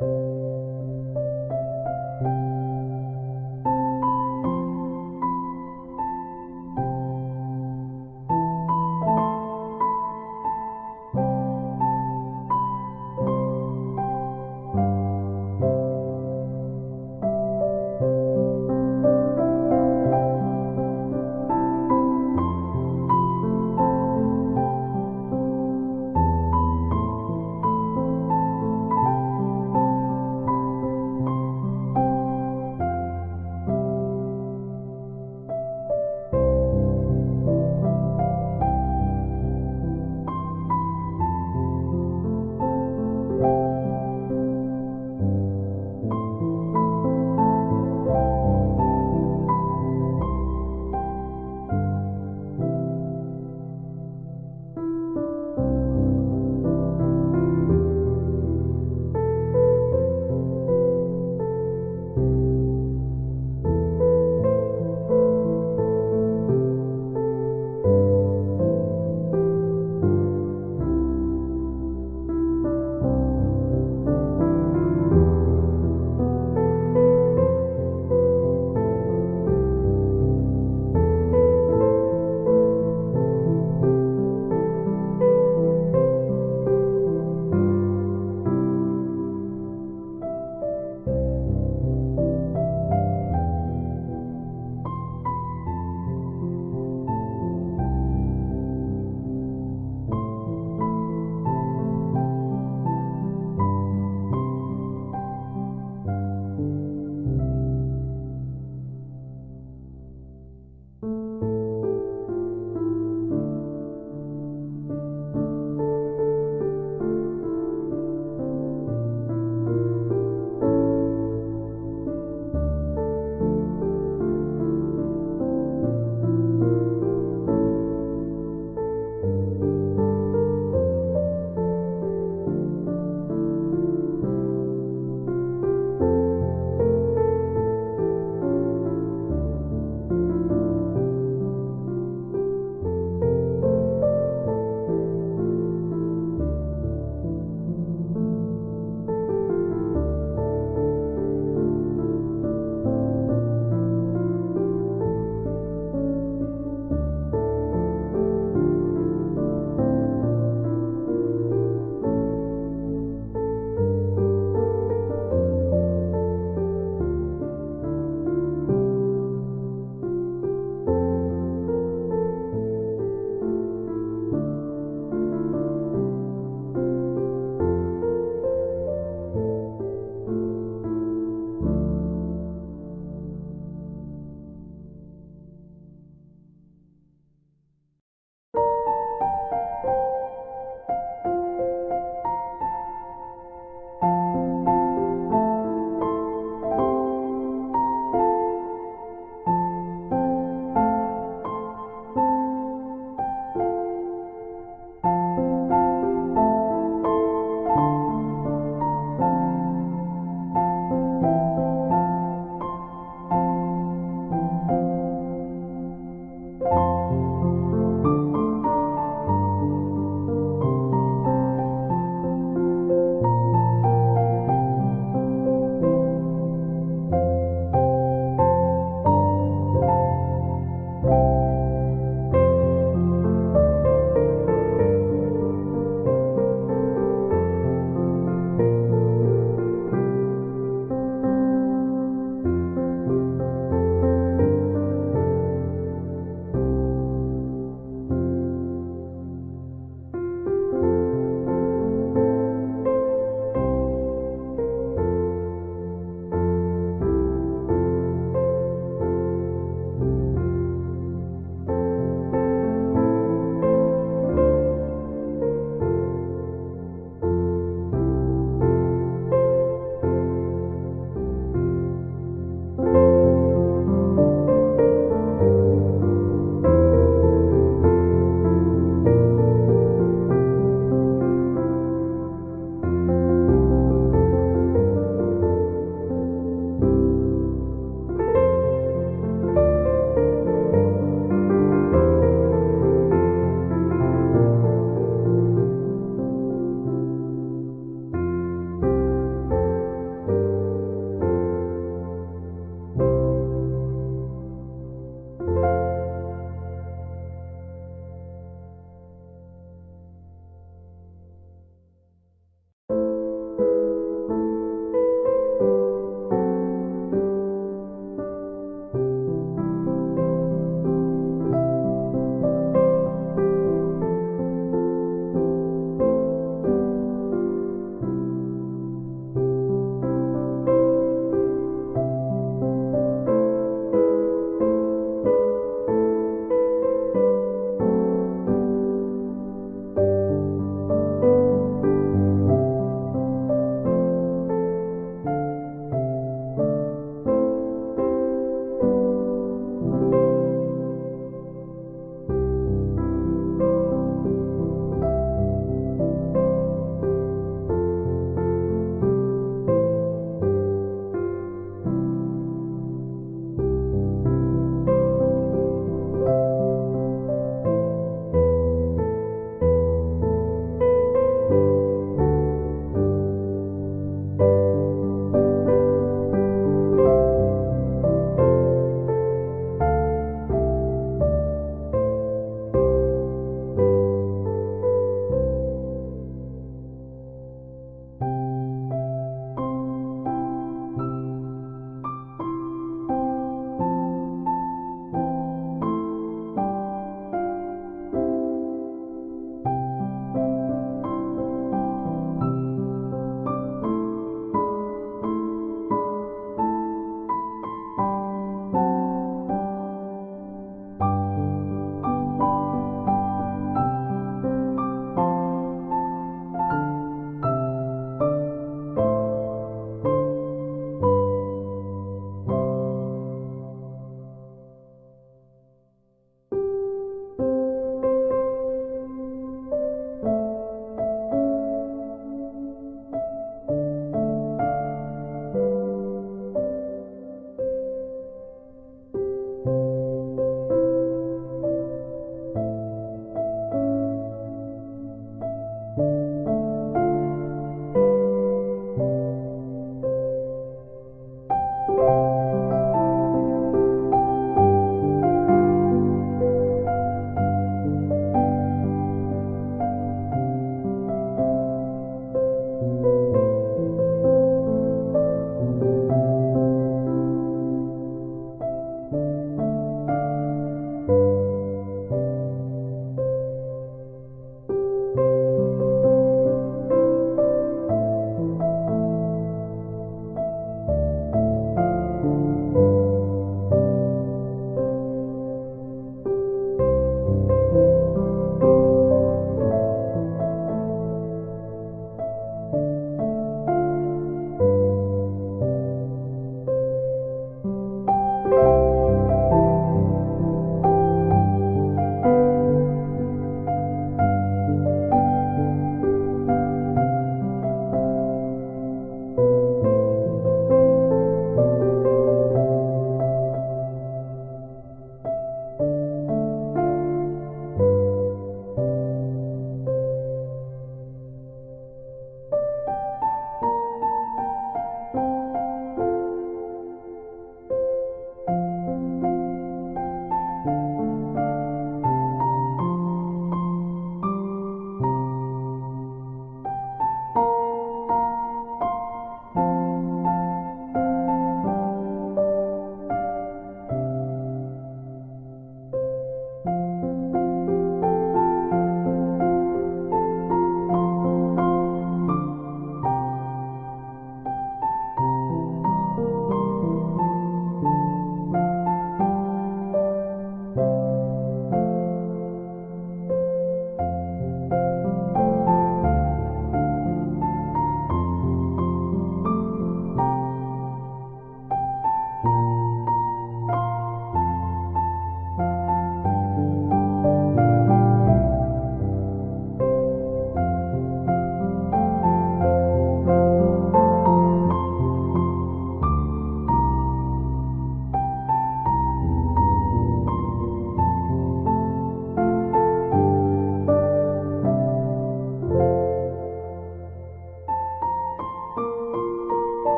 you